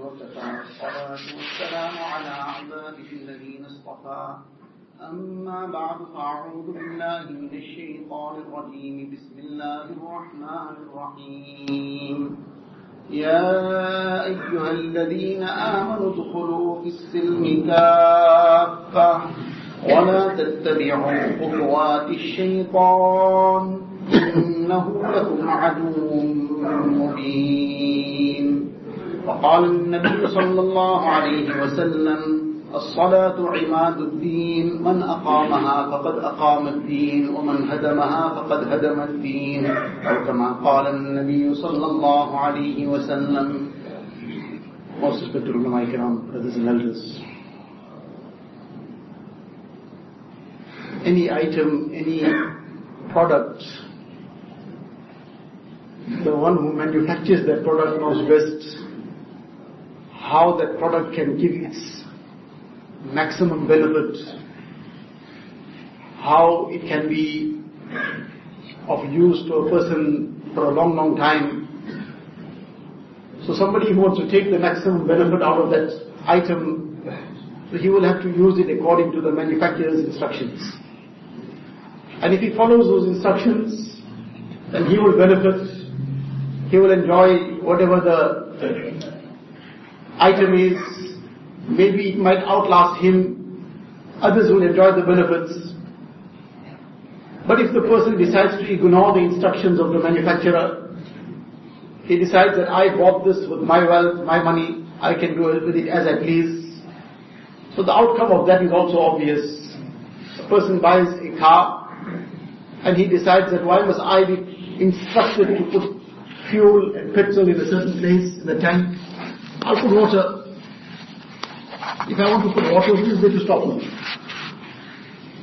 وكفى الصلاة والسلام على عباده الذين اصطفى. أما بعد فأعوذ بالله من الشيطان الرجيم. بسم الله الرحمن الرحيم. يا أيها الذين آمنوا ادخلوا في السلم كافة. ولا تتبعوا خطوات الشيطان. إنه لكم عدو مبين. وقال النبي صلى الله عليه وسلم الصلاة عماد الدين من أقامها فقد أقام الدين ومن هدمها فقد هدم الدين. أو كما قال النبي صلى الله عليه وسلم. Most respected ulama ikram, brothers and elders. Any item, any product, the one who manufactures that product knows best. How that product can give its maximum benefit, how it can be of use to a person for a long, long time. So somebody who wants to take the maximum benefit out of that item, so he will have to use it according to the manufacturer's instructions. And if he follows those instructions, then he will benefit, he will enjoy whatever the item is, maybe it might outlast him, others will enjoy the benefits. But if the person decides to ignore the instructions of the manufacturer, he decides that I bought this with my wealth, my money, I can do with it as I please. So the outcome of that is also obvious. A person buys a car and he decides that why must I be instructed to put fuel and petrol in a certain place in the tank? I'll put water. If I want to put water, who is there to stop me?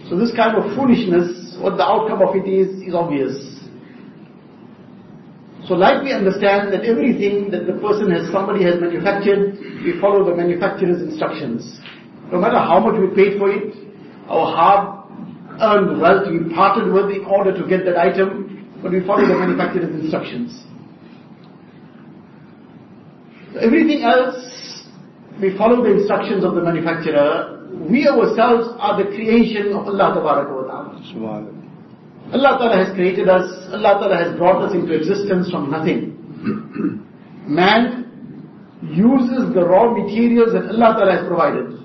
So this kind of foolishness, what the outcome of it is, is obvious. So like we understand that everything that the person has, somebody has manufactured, we follow the manufacturer's instructions. No matter how much we paid for it, our hard earned wealth we parted with in order to get that item, but we follow the manufacturer's instructions. Everything else, we follow the instructions of the manufacturer. We ourselves are the creation of Allah ta'ala. Allah Ta'ala has created us, Allah Ta'ala has brought us into existence from nothing. Man uses the raw materials that Allah Ta'ala has provided.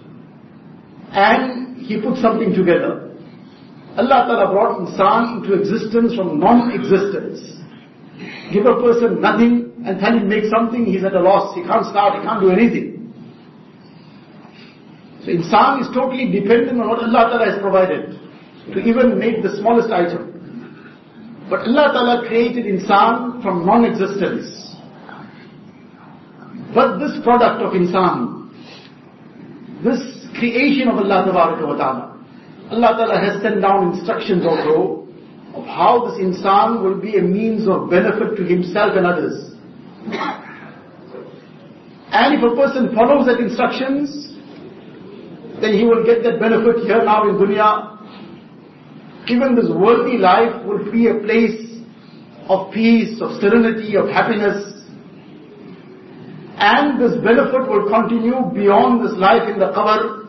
And he puts something together. Allah Ta'ala brought insan into existence from non-existence. Give a person nothing and tell him make something, he's at a loss. He can't start, he can't do anything. So insan is totally dependent on what Allah Ta'ala has provided to even make the smallest item. But Allah Ta'ala created insan from non-existence. But this product of insan, this creation of Allah Ta'ala, Allah Ta'ala has sent down instructions also of how this insan will be a means of benefit to himself and others. And if a person follows that instructions, then he will get that benefit here now in dunya. Even this worldly life will be a place of peace, of serenity, of happiness. And this benefit will continue beyond this life in the qabr.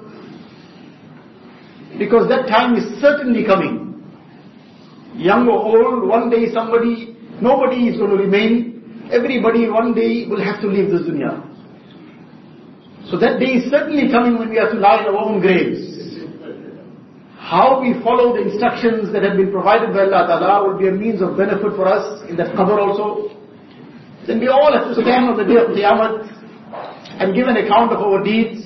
Because that time is certainly coming. Young or old, one day somebody, nobody is going to remain Everybody one day will have to leave this dunya. So that day is certainly coming when we have to lie in our own graves. How we follow the instructions that have been provided by Allah Ta'ala will be a means of benefit for us in that qabr also. Then we all have to stand on the day of Qiyamah and give an account of our deeds.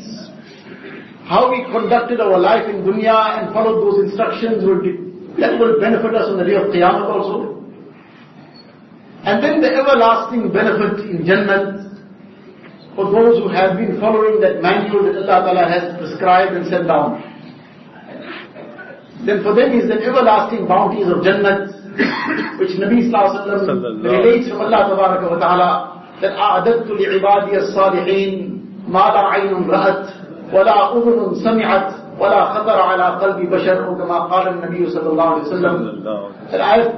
How we conducted our life in dunya and followed those instructions will be, that will benefit us on the day of Qiyamah also. And then the everlasting benefit in Jannah for those who have been following that manual that Allah Ta'ala has prescribed and sent down. Then for them is the everlasting bounties of Jannah which Nabi Sallallahu Alaihi Wasallam relates from Allah Ta'ala that أعددت لعبادي الصالحين ما لا عين رأت ولا أذن سمعت ولا خطر على قلب بشر كما قال النبي صلى الله عليه وسلم that I have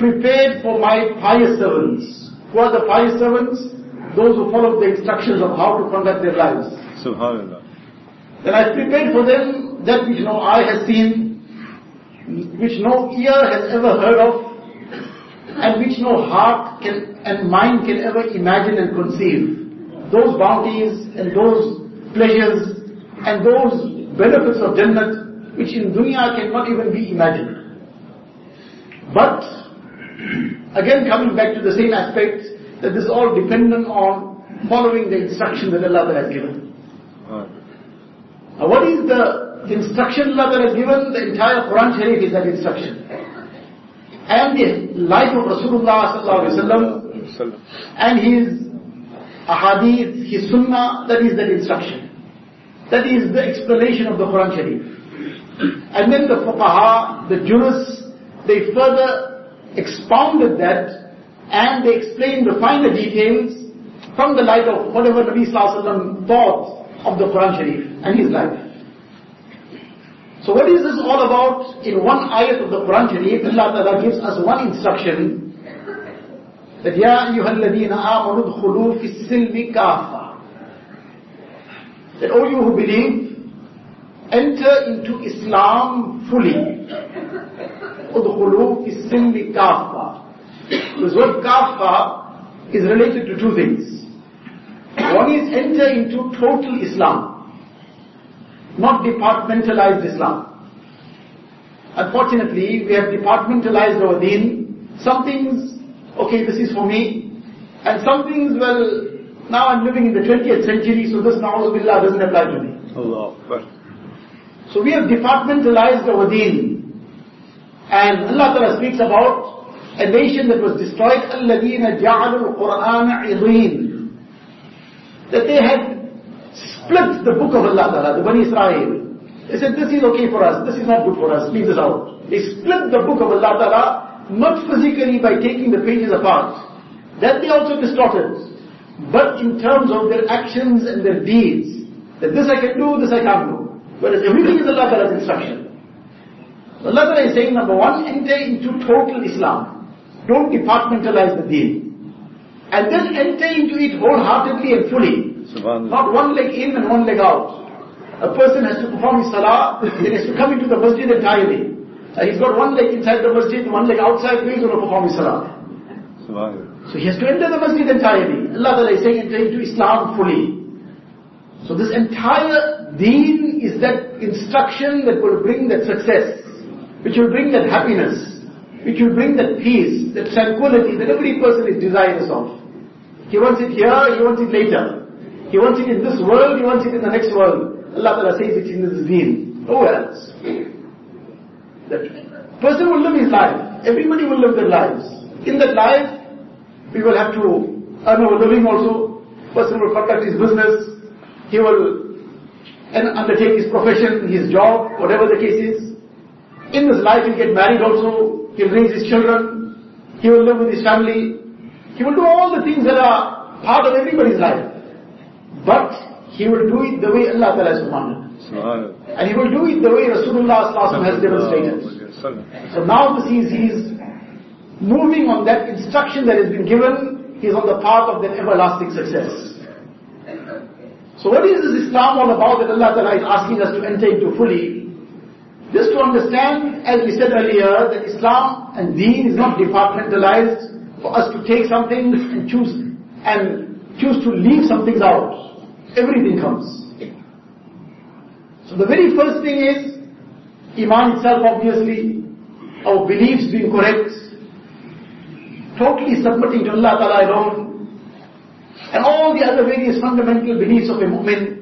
prepared for my pious servants. Who are the pious servants? those who follow the instructions of how to conduct their lives. Subhanallah. Then I prepared for them that which no eye has seen, which no ear has ever heard of, and which no heart can and mind can ever imagine and conceive. Those bounties and those pleasures and those benefits of Jannat which in dunya cannot even be imagined. But, again coming back to the same aspect, that this is all dependent on following the instruction that Allah has given. Now what is the instruction Allah has given? The entire Quran Sharif is that instruction. And the life of Rasulullah sallallahu alaihi wasallam and his ahadith, his sunnah, that is that instruction. That is the explanation of the Quran Sharif. And then the fuqaha, the jurists, they further expounded that and they explained the finer details from the light of whatever Nabi Sallallahu thought of the Quran Sharif and his life. So what is this all about? In one ayat of the Quran Sharif, Allah Ta'ala gives us one instruction that Ya ayyuhalladhina amanu dhulu fi silmi kafa. That all you who believe, enter into Islam fully. Udkhulu fi silmi kafa. This word kafa is related to two things. One is enter into total Islam, not departmentalized Islam. Unfortunately, we have departmentalized our deen. Some things okay, this is for me. And some things, well, now I'm living in the 20th century, so this na'uzubillah doesn't apply to me. Allah So we have departmentalized our deen. And Allah Ta'ala speaks about a nation that was destroyed, الَّذِينَ جَعَلُوا الْقُرْآنَ عِضِينَ That they had split the book of Allah Ta'ala, the Bani Israel. They said, this is okay for us, this is not good for us, leave this out. They split the book of Allah Ta'ala not physically by taking the pages apart. That they also distorted. But in terms of their actions and their deeds, that this I can do, this I can't do. Whereas everything is Allah Ta'ala's instruction. Allah is saying, number one, enter into total Islam. Don't departmentalize the deen. And then enter into it wholeheartedly and fully. Not one leg in and one leg out. A person has to perform his salah, then has to come into the masjid entirely. Uh, he's got one leg inside the masjid, one leg outside, he's going to perform his salah. So he has to enter the masjid entirely. Allah Ta'ala is saying enter into Islam fully. So this entire deen is that instruction that will bring that success, which will bring that happiness, which will bring that peace, that tranquility that every person is desirous of. He wants it here, he wants it later. He wants it in this world, he wants it in the next world. Allah Ta'ala says it in this deen. Nowhere else. That person will live his life. Everybody will live their lives. In that life, we will have to earn our living also. Person will conduct his business. He will and undertake his profession, his job, whatever the case is. In his life, he'll get married also. He'll raise his children. He will live with his family. He will do all the things that are part of everybody's life. But he will do it the way Allah Ta'ala has commanded. And he will do it the way Rasulullah has demonstrated. So now this is, he's moving on that instruction that has been given, he's on the path of that everlasting success. So what is this Islam all about that Allah Ta'ala is asking us to enter into fully? Just to understand, as we said earlier, that Islam and Deen is not departmentalized for us to take some things and choose and choose to leave some things out. Everything comes. So the very first thing is, Iman itself obviously, our beliefs being correct, totally submitting to Allah Ta'ala alone, and all the other various fundamental beliefs of a mu'min.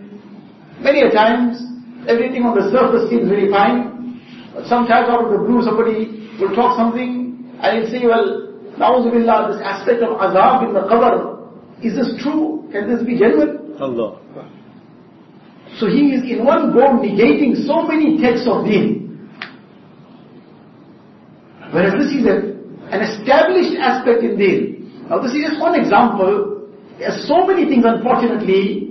Many a times, everything on the surface seems very fine, but sometimes out of the blue somebody will talk something, and he'll say, well, Na'uzubillah, this aspect of azab in the qabr, is this true? Can this be genuine? Allah. So he is in one go negating so many texts of deen. Whereas this is a, an established aspect in deen. Now this is just one example. There are so many things unfortunately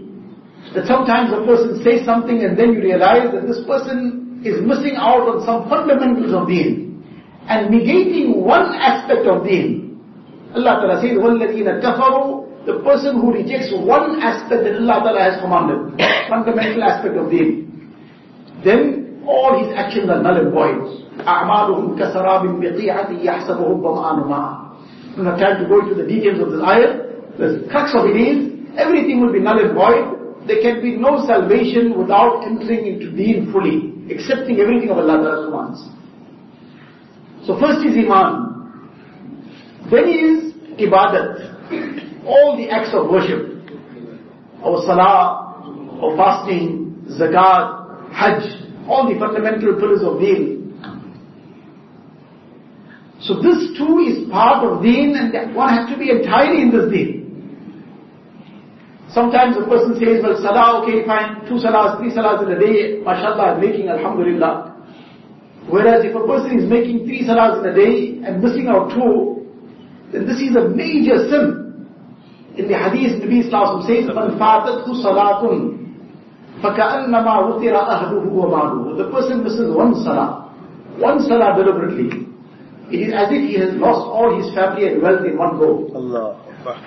that sometimes a person says something and then you realize that this person is missing out on some fundamentals of deen and negating one aspect of deen. Allah Ta'ala says, وَالَّذِينَ كَفَرُوا the person who rejects one aspect that Allah Ta'ala has commanded, fundamental aspect of deen, then all his actions are null and void. أعمالهم كسراب بقيعة يحسبه الظمآن ماء. I'm not trying to go into the details of this ayah. The crux of it is, everything will be null and void. there can be no salvation without entering into deen fully, accepting everything of Allah Ta'ala's commands. So first is iman. Then is ibadat. All the acts of worship. Our salah, our fasting, zakat, hajj, all the fundamental pillars of deen. So this too is part of deen and that one has to be entirely in this deen. Sometimes a person says, well, salah, okay, fine, two salahs, three salahs in a day, mashallah, I'm making alhamdulillah. Whereas if a person is making three salahs in a day and missing out two, then this is a major sin. In the hadith, Nabi Sallallahu says, مَنْ فَاتَتْهُ صَلَاتٌ فَكَأَنَّمَا وُتِرَ أَهْلُهُ وَمَالُهُ The person misses one salah, one salah deliberately. It is as if he has lost all his family and wealth in one go. Allah.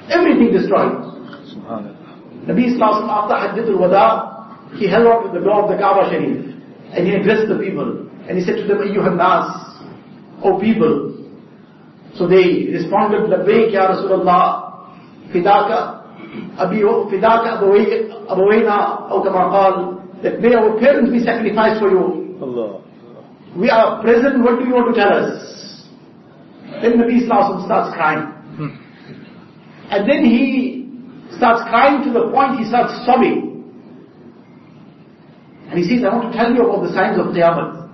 Everything destroyed. Nabi Sallallahu after Hajjatul Wada, he held out at the door of the Kaaba Sharif and he addressed the people and he said to them, Ayyuhan Nas, O people. So they responded, Labbaik Ya Rasulullah, Fidaka, Abi, Fidaka Abawayna, or kama qal, that may our parents be sacrificed for you. Allah. We are present, what do you want to tell us? Then Nabi Sallallahu starts crying. Hmm. And then he starts crying to the point he starts sobbing. And he says, I want to tell you about the signs of Qiyamah.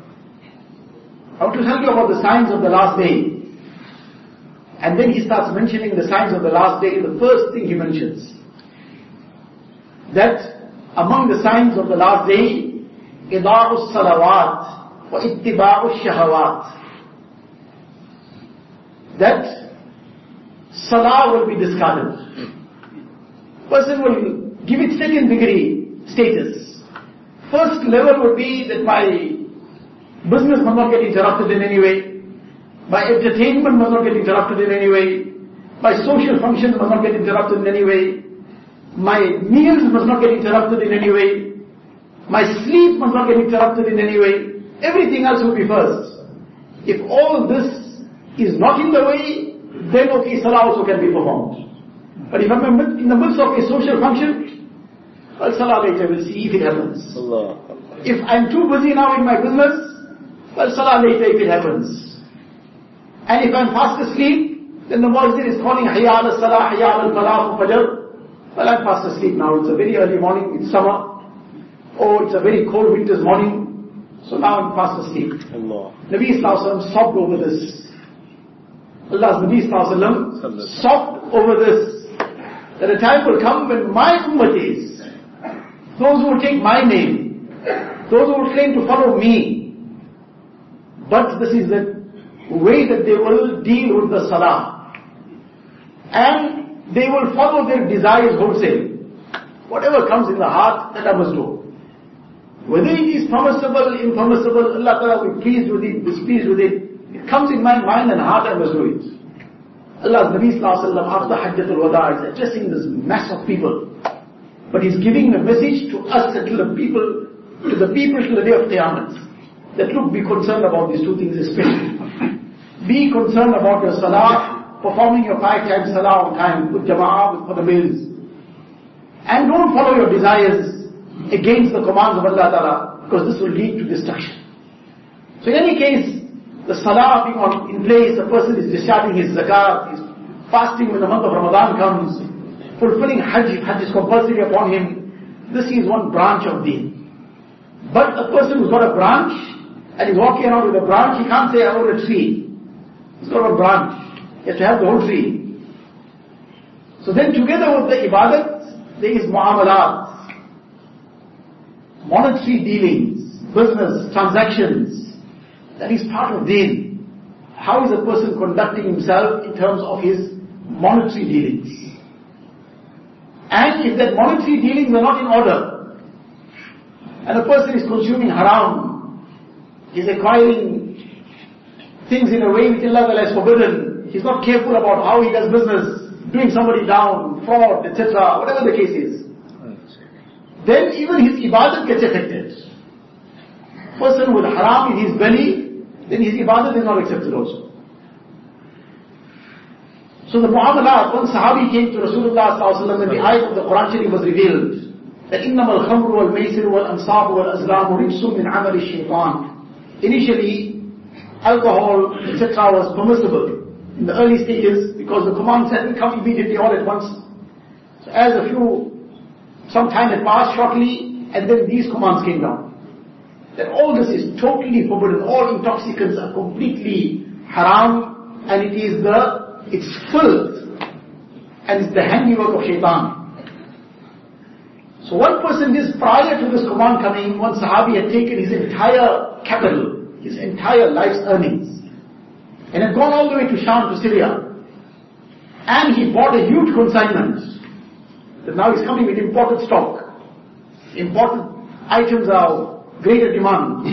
I want to tell you about the signs of the last day. And then he starts mentioning the signs of the last day. The first thing he mentions, that among the signs of the last day, إِضَاءُ الصَّلَوَاتِ وَإِتِّبَاعُ الشَّهَوَاتِ that salah will be discarded. Person will give it second degree status. First level would be that my business must not get interrupted in any way. My entertainment must not get interrupted in any way. My social functions must not get interrupted in any way. My meals must not get interrupted in any way. My sleep must not get interrupted in any way. Everything else will be first. If all this is not in the way, then okay, salah also can be performed. But if I'm in the midst of a social function, well, salah later, we'll see if it happens. Allah. If I'm too busy now in my business, well, salah later if it happens. And if I'm fast asleep, then the muazzin is calling hayya al salah, hayya al falah, fajr. Well, I'm fast asleep now. It's a very early morning, it's summer. Or it's a very cold winter's morning. So now I'm fast asleep. Allah. Nabi Sallallahu sobbed over this. Allah's Nabi Sallallahu sobbed over this. That a time will come when my ummatis, those who will take my name, those who will claim to follow me, but this is the way that they will deal with the salah. And they will follow their desires wholesale. Whatever comes in the heart, that I must do. Whether it is permissible, impermissible, Allah Ta'ala will be pleased with it, displeased with it, it comes in my mind and heart, I must do it. Allah's Nabi Sallallahu after Hajjatul Wada is addressing this mass of people. But He's giving a message to us and to the people, to the people till the day of Qiyamah. That look, be concerned about these two things especially. Be concerned about your salah, performing your five times salah on time, with jama'ah, with for the meals. And don't follow your desires against the commands of Allah Ta'ala, because this will lead to destruction. So in any case, the salah being on, in place, a person is discharging his zakat, is fasting when the month of Ramadan comes, fulfilling hajj, hajj is compulsory upon him, this is one branch of deen. But a person who's got a branch, and he's walking around with a branch, he can't say, I own a tree. He's got a branch. He has to have the whole tree. So then together with the ibadat, there is muamalat, monetary dealings, business, transactions, that is part of deen. How is a person conducting himself in terms of his monetary dealings? And if that monetary dealings are not in order, and a person is consuming haram, is acquiring things in a way which Allah has forbidden, he's not careful about how he does business, doing somebody down, fraud, etc., whatever the case is, then even his ibadat gets affected. Person with haram in his belly, then his ibadat is not accepted also. So the muamalat, one sahabi came to Rasulullah sallallahu when the ayat of the Quran Sharif was revealed, that إِنَّمَا الْخَمْرُ وَالْمَيْسِرُ وَالْأَنصَابُ وَالْأَزْلَامُ رِجْسٌ مِنْ عَمَلِ الشَّيْطَانِ Initially, alcohol, etc. was permissible in the early stages because the command said, come immediately all at once. So as a few, some time had passed shortly, and then these commands came down. That all this is totally forbidden, all intoxicants are completely haram, and it is the it's filth and it's the handiwork of shaitan. So one person is prior to this command coming, one Sahabi had taken his entire capital, his entire life's earnings, and had gone all the way to Sham, to Syria. And he bought a huge consignment. That now he's coming with imported stock. Imported items are greater demand.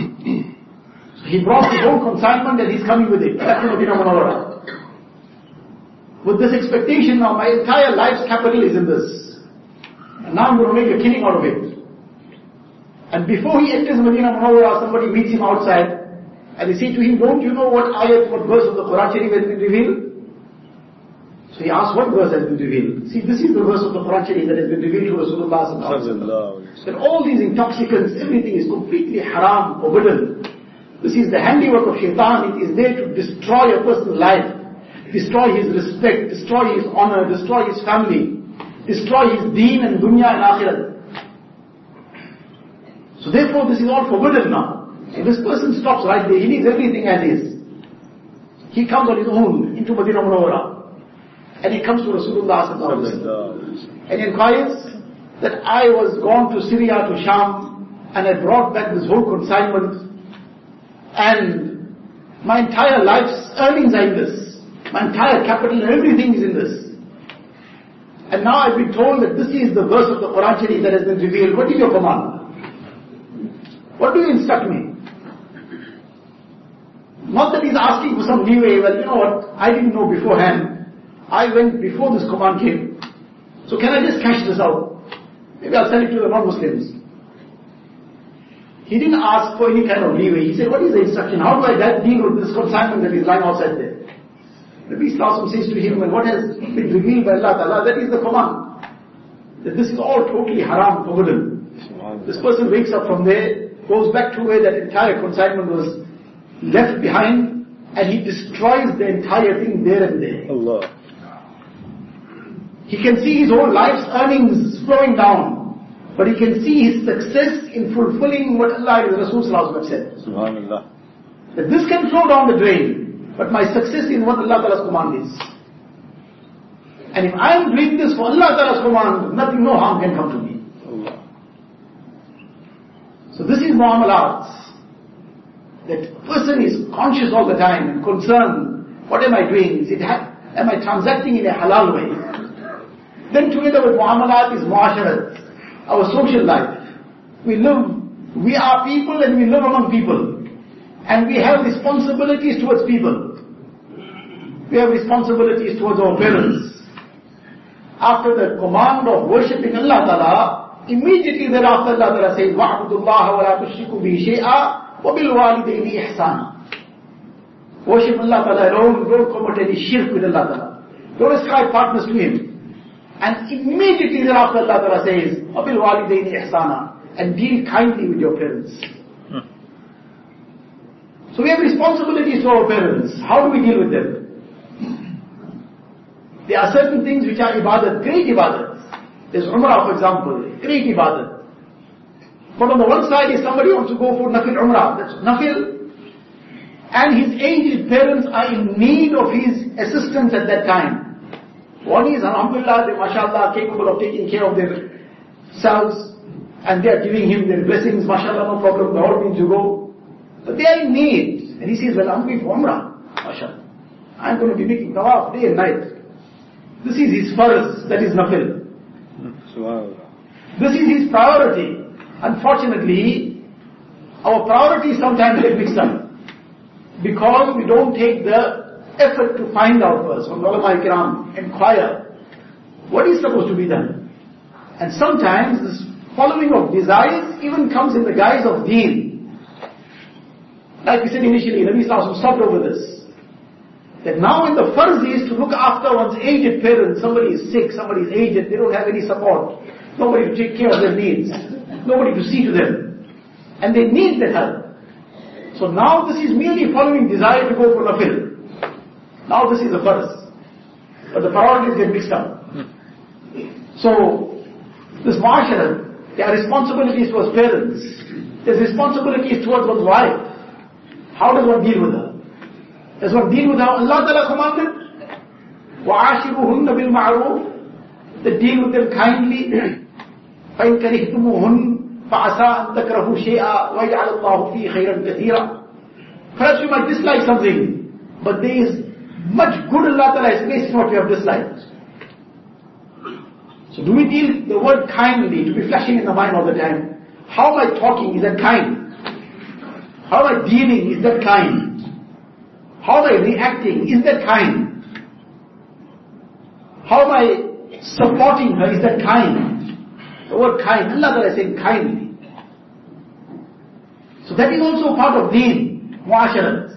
so he brought his own consignment and he's coming with it. That's the Medina Munawwara with this expectation now my entire life's capital is in this. And now I'm going to make a killing out of it. And before he enters Medina Munawwara, somebody meets him outside and they say to him, don't you know what ayat, what verse of the Quran Sharif has been revealed? So he asks, what verse has been revealed? See, this is the verse of the Quran Sharif that has been revealed to Rasulullah That all these intoxicants, everything is completely haram, forbidden. This is the handiwork of shaitan. It is there to destroy a person's life destroy his respect, destroy his honor, destroy his family, destroy his deen and dunya and akhirat. So therefore this is all forbidden now. So this person stops right there, he needs everything as is. He comes on his own into Madinah Munawwara. And he comes to Rasulullah and inquires that I was gone to Syria, to Sham, and I brought back this whole consignment, and my entire life's earnings are in this. My entire capital and everything is in this. And now I've been told that this is the verse of the Quran Sharif that has been revealed. What is your command? What do you instruct me? Not that he's asking for some leeway, well, you know what, I didn't know beforehand. I went before this command came. So can I just cash this out? Maybe I'll sell it to the non-Muslims. He didn't ask for any kind of leeway. He said, what is the instruction? How do I deal with this consignment that is lying outside there? Nabi Sallallahu says to him, and what has been revealed by Allah Ta'ala, that is the command. That this is all totally haram, forbidden. This person wakes up from there, goes back to where that entire consignment was left behind, and he destroys the entire thing there and there. Allah. He can see his whole life's earnings flowing down, but he can see his success in fulfilling what Allah and Rasul said. Subhanallah. That this can flow down the drain. But my success in what Allah Ta'ala's command is. And if I am doing this for Allah Ta'ala's command, nothing, no harm can come to me. So this is muamalat. That person is conscious all the time and concerned. What am I doing? Is it am I transacting in a halal way? Then together with muamalat is Muasharat, our social life. We live, we are people and we live among people. And we have responsibilities towards people. We have responsibilities towards our parents. After the command of worshipping Allah Ta'ala, immediately thereafter Allah Ta'ala says, وَعْبُدُ اللَّهَ وَلَا تُشْرِكُ بِهِ شَيْئًا وَبِالْوَالِدَيْنِ إِحْسَانًا Worship Allah Ta'ala alone, don't commit any shirk with Allah Ta'ala. Don't ascribe partners to Him. And immediately thereafter Allah Ta'ala says, وَبِالْوَالِدَيْنِ إِحْسَانًا And deal kindly with your parents. So we have responsibilities to our parents. How do we deal with them? There are certain things which are ibadat, great ibadat. There's Umrah for example, great ibadat. But on the one side, if somebody wants to go for Nafil Umrah, that's Nafil, and his aged parents are in need of his assistance at that time. One is, Alhamdulillah, they mashallah capable of taking care of their selves, and they are giving him their blessings, mashallah, no problem, the all means you go. But they are in need. And he says, well, I'm going for Umrah. MashaAllah. I'm going to be making tawaf day and night. This is his first, that is nafil. This is his priority. Unfortunately, our priorities sometimes get mixed up. Because we don't take the effort to find out first. From ulama kiram, inquire. what is supposed to be done. And sometimes this following of desires even comes in the guise of deen. Like we said initially, Nabi Sallallahu stopped over this. That now in the farz is to look after one's aged parents. Somebody is sick, somebody is aged, they don't have any support. Nobody to take care of their needs. Nobody to see to them. And they need that help. So now this is merely following desire to go for the nafil. Now this is a farz. But the priorities get mixed up. So, this mu'ashara, there are responsibilities towards parents. There's responsibilities towards one's wife. How does one deal with her? Does one deal with how Allah Ta'ala commanded? وَعَاشِرُهُنَّ بِالْمَعْرُوفِ That deal with them kindly. فَإِنْ كَرِهْتُمُهُنَّ فَعَسَىٰ أَن تَكْرَهُوا شَيْئًا وَيَجْعَلَ اللَّهُ فِيهِ خَيْرًا كَثِيرًا Perhaps you might dislike something, but there is much good Allah Ta'ala has placed in what you have disliked. So do we deal the word kindly to be flashing in the mind all the time? How am I talking? Is that kind? How am I dealing? Is that kind? How am I reacting? Is that kind? How am I supporting her? Is that kind? The word kind, Allah Ta'ala is saying kindly. So that is also part of deen, muasharat.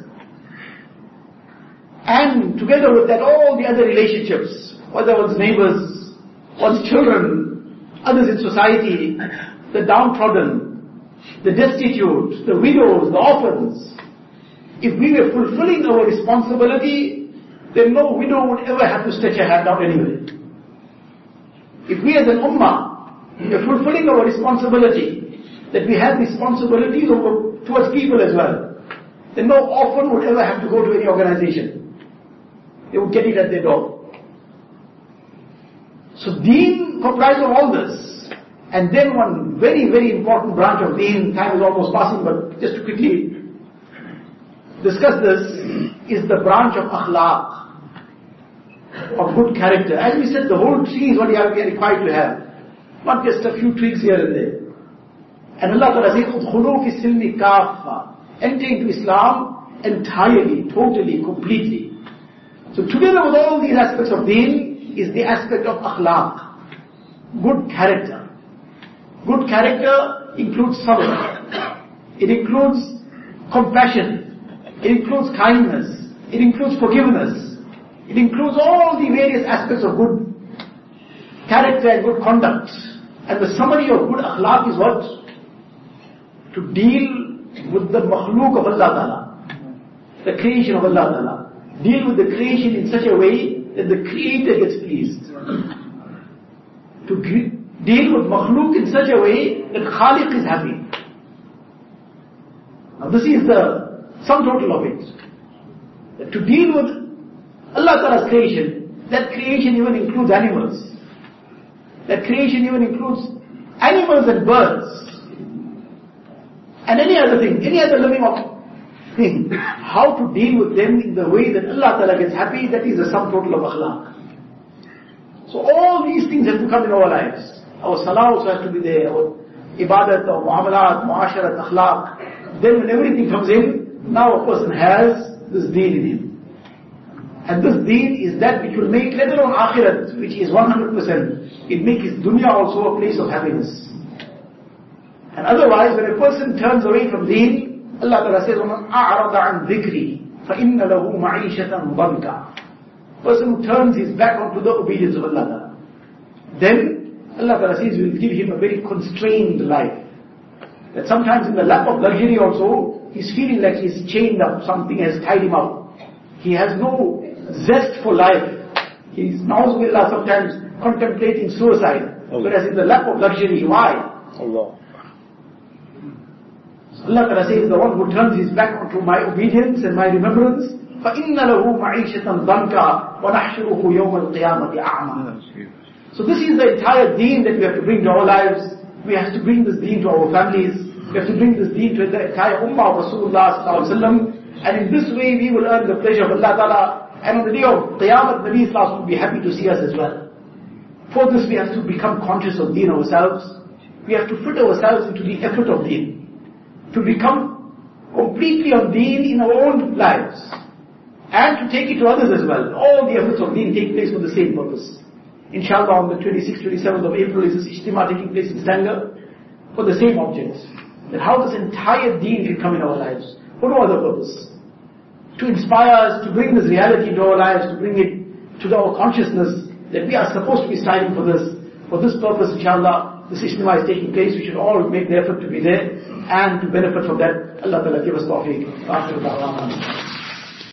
And together with that, all the other relationships, whether one's neighbors, one's children, others in society, the downtrodden, the destitute, the widows, the orphans. If we were fulfilling our responsibility, then no widow would ever have to stretch her hand out anyway. If we as an ummah, are fulfilling our responsibility, that we have responsibilities over, towards people as well, then no orphan would ever have to go to any organization. They would get it at their door. So deen comprises of all this. And then one very, very important branch of deen, time is almost passing, but just to quickly discuss this, is the branch of akhlaq, of good character. As we said, the whole tree is what we are required to have. Not just a few twigs here and there. And Allah Ta'ala says, "Udkhulu fi silmi kafa." Enter into Islam entirely, totally, completely. So together with all these aspects of deen is the aspect of akhlaq, good character. Good character includes sabr. It includes compassion. It includes kindness. It includes forgiveness. It includes all the various aspects of good character and good conduct. And the summary of good akhlaq is what? To deal with the makhluk of Allah Ta'ala. The creation of Allah Ta'ala deal with the creation in such a way that the creator gets pleased. To deal with makhluk in such a way that Khaliq is happy. Now this is the sum total of it. That to deal with Allah Ta'ala's creation, that creation even includes animals. That creation even includes animals and birds. And any other thing, any other living thing, how to deal with them in the way that Allah Ta'ala gets happy, that is the sum total of akhlaq. So all these things have to come in our lives. Our salah also has to be there, our ibadat, our muamalat, muasharat, akhlaq. Then when everything comes in, now a person has this deen in him. And this deen is that which will make, let alone akhirat, which is 100%, it makes his dunya also a place of happiness. And otherwise, when a person turns away from deen, Allah Ta'ala says, وَمَنْ أَعْرَضَ عَنْ ذِكْرِي فَإِنَّ لَهُ مَعِيشَةً Person who turns his back onto the obedience of Allah Then Allah Ta'ala says, will give him a very constrained life. That sometimes in the lap of luxury also, he's feeling like he's chained up, something has tied him up. He has no zest for life. He's now sometimes contemplating suicide. Allah. Whereas in the lap of luxury, why? Allah. Allah Ta'ala says, the one who turns his back onto my obedience and my remembrance, فَإِنَّ لَهُ مَعِيشَةً ضَنْكَ وَنَحْشُرُهُ يَوْمَ الْقِيَامَةِ أَعْمَى So this is the entire deen that we have to bring to our lives. We have to bring this deen to our families. We have to bring this deen to the entire ummah of Rasulullah And in this way we will earn the pleasure of Allah Ta'ala. And on the day of Qiyamah, Nabi Sallallahu will be happy to see us as well. For this we have to become conscious of deen ourselves. We have to fit ourselves into the effort of deen to become completely on deen in our own lives. And to take it to others as well. All the efforts of deen take place for the same purpose. Inshallah on the 26th, 27th of April is this Ijtima taking place in Stanger for the same object. That how this entire deen can come in our lives. For no other purpose. To inspire us, to bring this reality into our lives, to bring it to our consciousness that we are supposed to be striving for this. For this purpose, inshallah, this Ijtima is taking place. We should all make the effort to be there and to benefit from that. Allah Ta'ala give us tawfiq.